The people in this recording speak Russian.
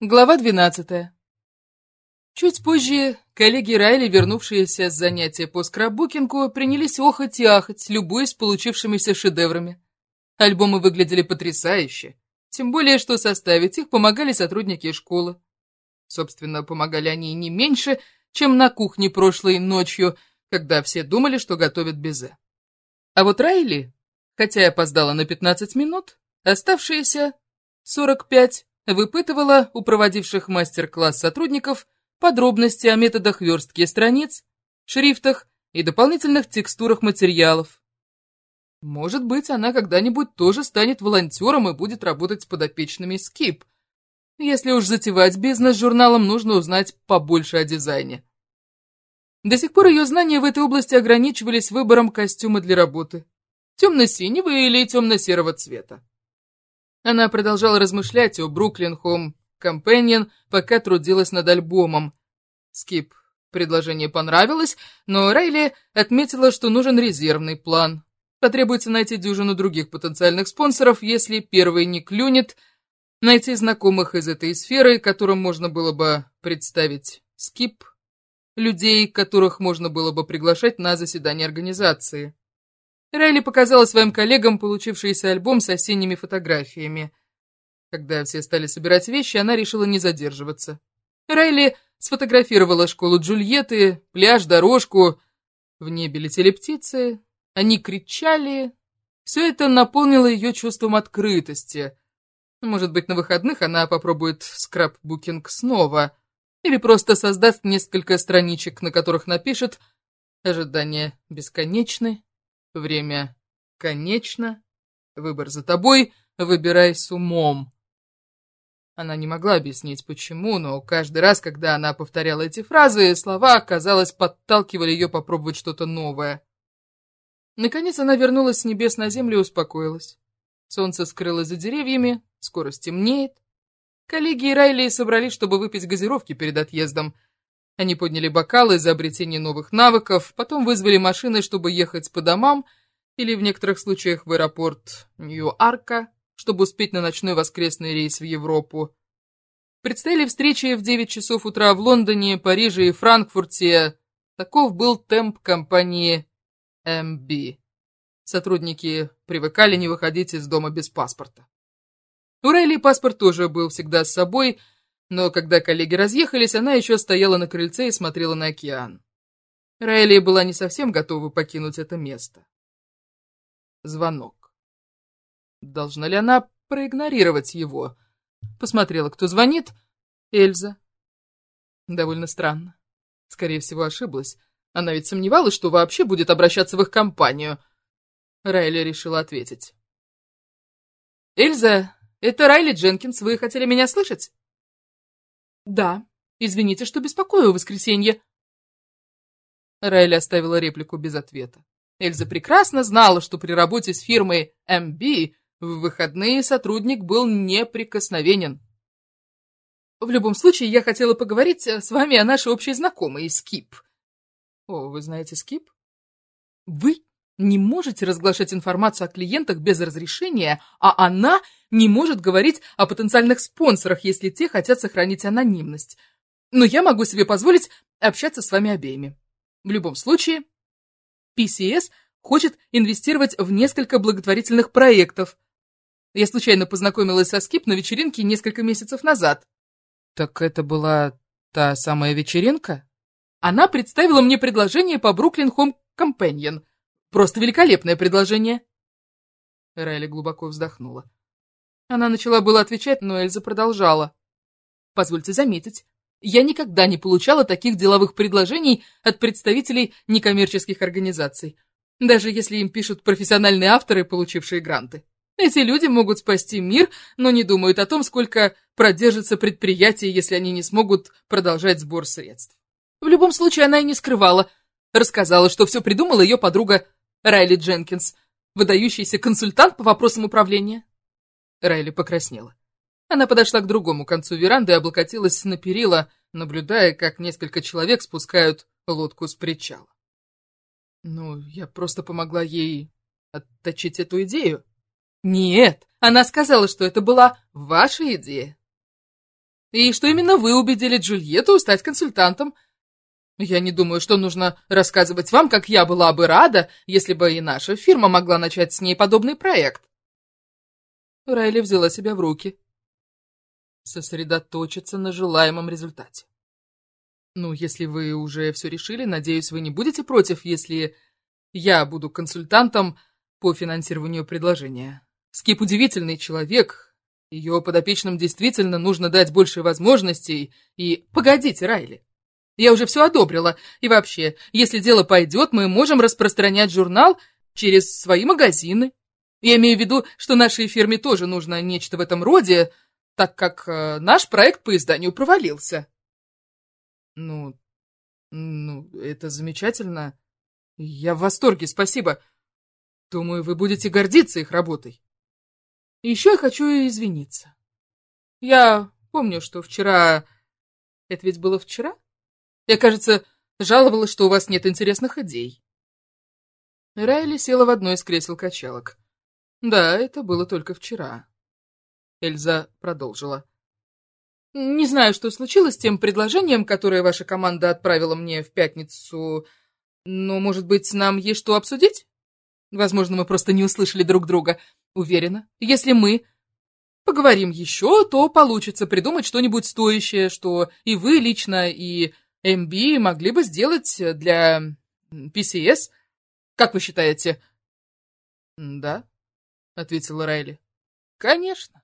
Глава двенадцатая. Чуть позже коллеги Райли, вернувшиеся с занятия по скраббукингу, принялись охать и ахать, любуясь получившимися шедеврами. Альбомы выглядели потрясающе, тем более, что составить их помогали сотрудники школы. Собственно, помогали они не меньше, чем на кухне прошлой ночью, когда все думали, что готовят безе. А вот Райли, хотя и опоздала на 15 минут, оставшиеся 45 выпытывала у проводивших мастер-класс сотрудников подробности о методах верстки страниц, шрифтах и дополнительных текстурах материалов. Может быть, она когда-нибудь тоже станет волонтером и будет работать с подопечными Skip. Если уж затевать бизнес журналом, нужно узнать побольше о дизайне. До сих пор ее знания в этой области ограничивались выбором костюма для работы. Темно-синего или темно-серого цвета. Она продолжала размышлять о Бруклин Хом Companion, пока трудилась над альбомом. Скип предложение понравилось, но Райли отметила, что нужен резервный план. Потребуется найти дюжину других потенциальных спонсоров, если первый не клюнет, найти знакомых из этой сферы, которым можно было бы представить Скип, людей, которых можно было бы приглашать на заседание организации. Райли показала своим коллегам получившийся альбом с осенними фотографиями. Когда все стали собирать вещи, она решила не задерживаться. Райли сфотографировала школу Джульетты, пляж, дорожку. В небе летели птицы, они кричали. Все это наполнило ее чувством открытости. Может быть, на выходных она попробует скраббукинг снова. Или просто создаст несколько страничек, на которых напишет «Ожидания бесконечны, Время конечно. Выбор за тобой. Выбирай с умом. Она не могла объяснить, почему, но каждый раз, когда она повторяла эти фразы, слова, казалось, подталкивали ее попробовать что-то новое. Наконец она вернулась с небес на землю и успокоилась. Солнце скрылось за деревьями, скоро стемнеет. Коллеги и Райли собрались, чтобы выпить газировки перед отъездом. Они подняли бокалы за обретение новых навыков, потом вызвали машины, чтобы ехать по домам, или в некоторых случаях в аэропорт Нью-Арка, чтобы успеть на ночной воскресный рейс в Европу. Предстояли встречи в 9 часов утра в Лондоне, Париже и Франкфурте. Таков был темп компании MB. Сотрудники привыкали не выходить из дома без паспорта. У Райли паспорт тоже был всегда с собой – но когда коллеги разъехались, она еще стояла на крыльце и смотрела на океан. Райли была не совсем готова покинуть это место. Звонок. Должна ли она проигнорировать его? Посмотрела, кто звонит. Эльза. Довольно странно. Скорее всего, ошиблась. Она ведь сомневалась, что вообще будет обращаться в их компанию. Райли решила ответить. «Эльза, это Райли Дженкинс, вы хотели меня слышать?» «Да. Извините, что беспокою в воскресенье». Райли оставила реплику без ответа. Эльза прекрасно знала, что при работе с фирмой MB в выходные сотрудник был неприкосновенен. «В любом случае, я хотела поговорить с вами о нашей общей знакомой, Скип». «О, вы знаете Скип?» «Вы не можете разглашать информацию о клиентах без разрешения, а она не может говорить о потенциальных спонсорах, если те хотят сохранить анонимность. Но я могу себе позволить общаться с вами обеими. В любом случае, PCS хочет инвестировать в несколько благотворительных проектов. Я случайно познакомилась со Скип на вечеринке несколько месяцев назад. Так это была та самая вечеринка? Она представила мне предложение по Бруклин Home Companion. Просто великолепное предложение. Райли глубоко вздохнула. Она начала было отвечать, но Эльза продолжала. «Позвольте заметить, я никогда не получала таких деловых предложений от представителей некоммерческих организаций, даже если им пишут профессиональные авторы, получившие гранты. Эти люди могут спасти мир, но не думают о том, сколько продержится предприятие, если они не смогут продолжать сбор средств. В любом случае, она и не скрывала. Рассказала, что все придумала ее подруга Райли Дженкинс, выдающийся консультант по вопросам управления. Райли покраснела. Она подошла к другому концу веранды и облокотилась на перила, наблюдая, как несколько человек спускают лодку с причала. Ну, я просто помогла ей отточить эту идею. Нет, она сказала, что это была ваша идея. И что именно вы убедили Джульетту стать консультантом. Я не думаю, что нужно рассказывать вам, как я была бы рада, если бы и наша фирма могла начать с ней подобный проект. Райли взяла себя в руки. Сосредоточиться на желаемом результате. Ну, если вы уже все решили, надеюсь, вы не будете против, если я буду консультантом по финансированию предложения. Скип удивительный человек. Ее подопечным действительно нужно дать больше возможностей. И погодите, Райли. Я уже все одобрила. И вообще, если дело пойдет, мы можем распространять журнал через свои магазины. Я имею в виду, что нашей фирме тоже нужно нечто в этом роде, так как э, наш проект по изданию провалился. Ну, ну, это замечательно. Я в восторге, спасибо. Думаю, вы будете гордиться их работой. Еще я хочу извиниться. Я помню, что вчера... Это ведь было вчера? Я, кажется, жаловалась, что у вас нет интересных идей. Райли села в одно из кресел-качалок. Да, это было только вчера. Эльза продолжила. Не знаю, что случилось с тем предложением, которое ваша команда отправила мне в пятницу, но, может быть, нам есть что обсудить? Возможно, мы просто не услышали друг друга. Уверена, если мы поговорим еще, то получится придумать что-нибудь стоящее, что и вы лично, и МБ могли бы сделать для PCS. Как вы считаете? Да, ответила Райли. Конечно.